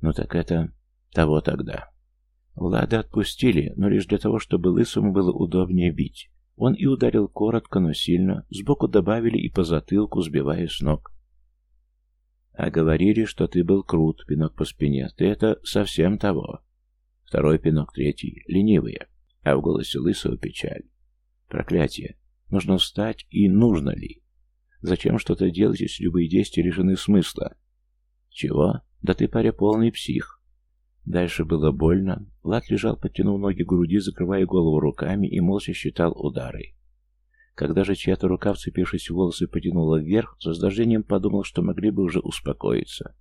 Ну так это... того тогда. Влада отпустили, но лишь для того, чтобы Лысому было удобнее бить. Он и ударил коротко, но сильно, сбоку добавили и по затылку, сбивая с ног. А говорили, что ты был крут, пинок по спине. Ты это совсем того. Второй пинок, третий. Ленивые. А в голосе Лысого печаль. Проклятие. Нужно встать, и нужно ли? Зачем что-то делать, если любые действия лишены смысла? Чего? Да ты, паря, полный псих. Дальше было больно. Влад лежал, подтянув ноги к груди, закрывая голову руками и молча считал удары. Когда же чья-то рука, вцепившись в волосы, потянула вверх, с раздражением подумал, что могли бы уже успокоиться.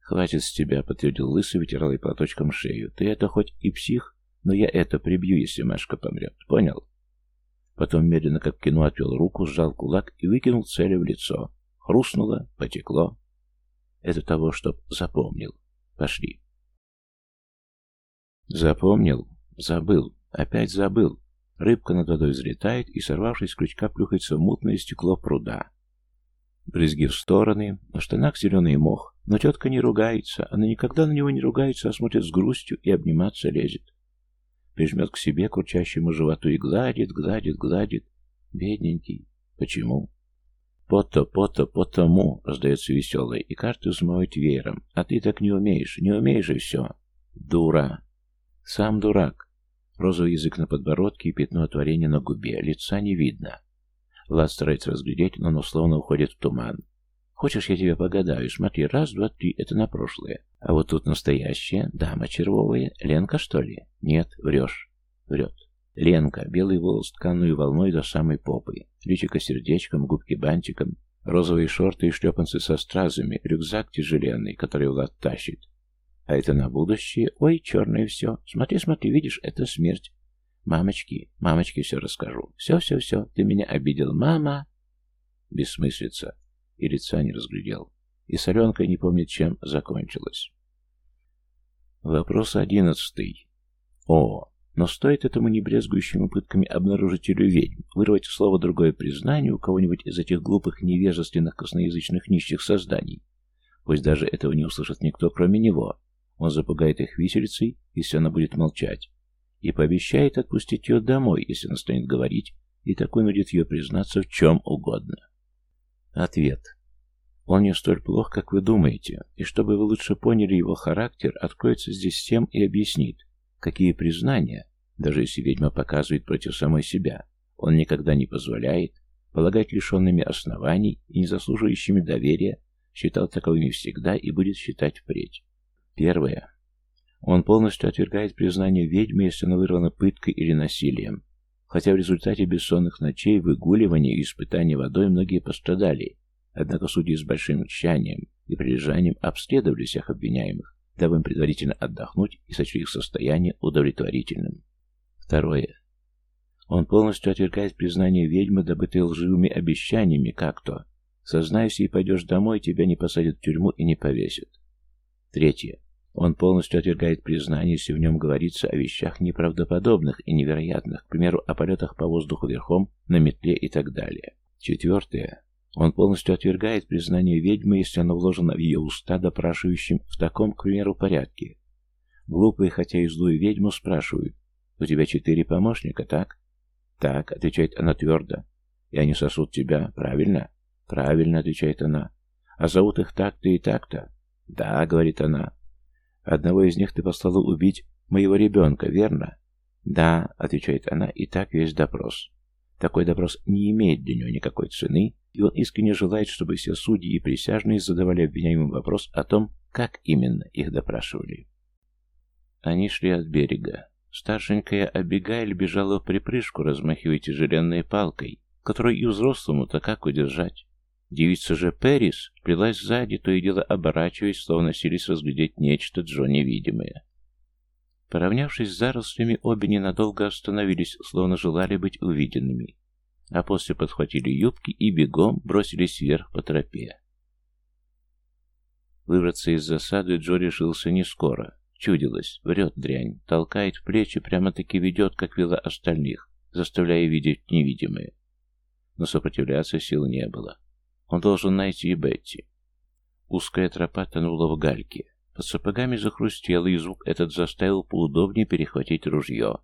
«Хватит с тебя», — подтвердил Лысый, вытирая платочком шею. «Ты это хоть и псих, но я это прибью, если Машка помрет. Понял?» Потом медленно, как в кино, отвел руку, сжал кулак и выкинул целью в лицо. Хрустнуло, потекло. Это того, чтоб запомнил. Пошли. Запомнил? Забыл. Опять забыл. Рыбка над водой взлетает и, сорвавшись с крючка, плюхается в мутное стекло пруда. Брызги в стороны, на штанах зеленый мох, но тетка не ругается, она никогда на него не ругается, а смотрит с грустью и обниматься лезет. Прижмет к себе к урчащему животу и гладит, гладит, гладит. Бедненький. Почему? «Пото, пото, потому!» — раздается веселое, и карты взмывают веером. «А ты так не умеешь, не умеешь и все!» «Дура!» «Сам дурак!» Розовый язык на подбородке и пятно от варенья на губе. Лица не видно. Влад старается разглядеть, но оно словно уходит в туман. «Хочешь, я тебе погадаю? Смотри, раз, два, три — это на прошлое. А вот тут настоящая, дама червовая. Ленка, что ли? Нет, врешь. Врет. Ленка, белый волос тканую волной до самой попы, личико сердечком, губки бантиком, розовые шорты и шлепанцы со стразами, рюкзак тяжеленный, который Влад тащит. А это на будущее. Ой, черное все. Смотри, смотри, видишь, это смерть. Мамочки, мамочки все расскажу. Все-все-все, ты меня обидел, мама. Бессмыслица. И лица не разглядел. И соленка не помнит, чем закончилась. Вопрос одиннадцатый. О, но стоит этому небрезгующему пытками обнаружителю ведьм вырвать слово другое признание у кого-нибудь из этих глупых, невежественных, косноязычных нищих созданий. Пусть даже этого не услышит никто, кроме него. Он запугает их виселицей, если она будет молчать, и пообещает отпустить ее домой, если она станет говорить, и так вынудит ее признаться в чем угодно. Ответ. Он не столь плох, как вы думаете, и чтобы вы лучше поняли его характер, откроется здесь тем и объяснит, Какие признания, даже если ведьма показывает против самой себя, он никогда не позволяет, полагать лишенными оснований и не заслуживающими доверия, считал таковыми всегда и будет считать впредь. Первое. Он полностью отвергает признание ведьмы, если она вырвана пыткой или насилием. Хотя в результате бессонных ночей, выгуливания и испытаний водой многие пострадали, однако судьи с большим тщанием и прилежанием обследовали всех обвиняемых дабы им предварительно отдохнуть и сочли их состояние удовлетворительным. Второе. Он полностью отвергает признание ведьмы, добытые лживыми обещаниями, как то «Сознайся и пойдешь домой, тебя не посадят в тюрьму и не повесят». Третье. Он полностью отвергает признание, если в нем говорится о вещах неправдоподобных и невероятных, к примеру, о полетах по воздуху верхом, на метле и так далее. Четвертое. Он полностью отвергает признание ведьмы, если оно вложено в ее уста допрашивающим в таком, к примеру, порядке. Глупые, хотя и злую ведьму, спрашивают, «У тебя четыре помощника, так?» «Так», — отвечает она твердо. «И они сосут тебя, правильно?» «Правильно», — отвечает она. «А зовут их так-то и так-то?» «Да», — говорит она. «Одного из них ты послала убить моего ребенка, верно?» «Да», — отвечает она, и так весь допрос. Такой допрос не имеет для нее никакой цены, и он искренне желает, чтобы все судьи и присяжные задавали обвиняемым вопрос о том, как именно их допрашивали. Они шли от берега. Старшенькая Абигайль бежала в припрыжку, размахивая тяжеленной палкой, которую и взрослому-то как удержать. Девица же Перис плелась сзади, то и дело оборачиваясь, словно сились разглядеть нечто Джо невидимое. Поравнявшись с зарослями, обе ненадолго остановились, словно желали быть увиденными а после подхватили юбки и бегом бросились вверх по тропе. Выбраться из засады Джо решился не скоро. Чудилось, врет дрянь, толкает в плечи, прямо-таки ведет, как вела остальных, заставляя видеть невидимое. Но сопротивляться сил не было. Он должен найти Бетти. Узкая тропа тонула в гальке. Под сапогами захрустело, и звук этот заставил поудобнее перехватить ружье.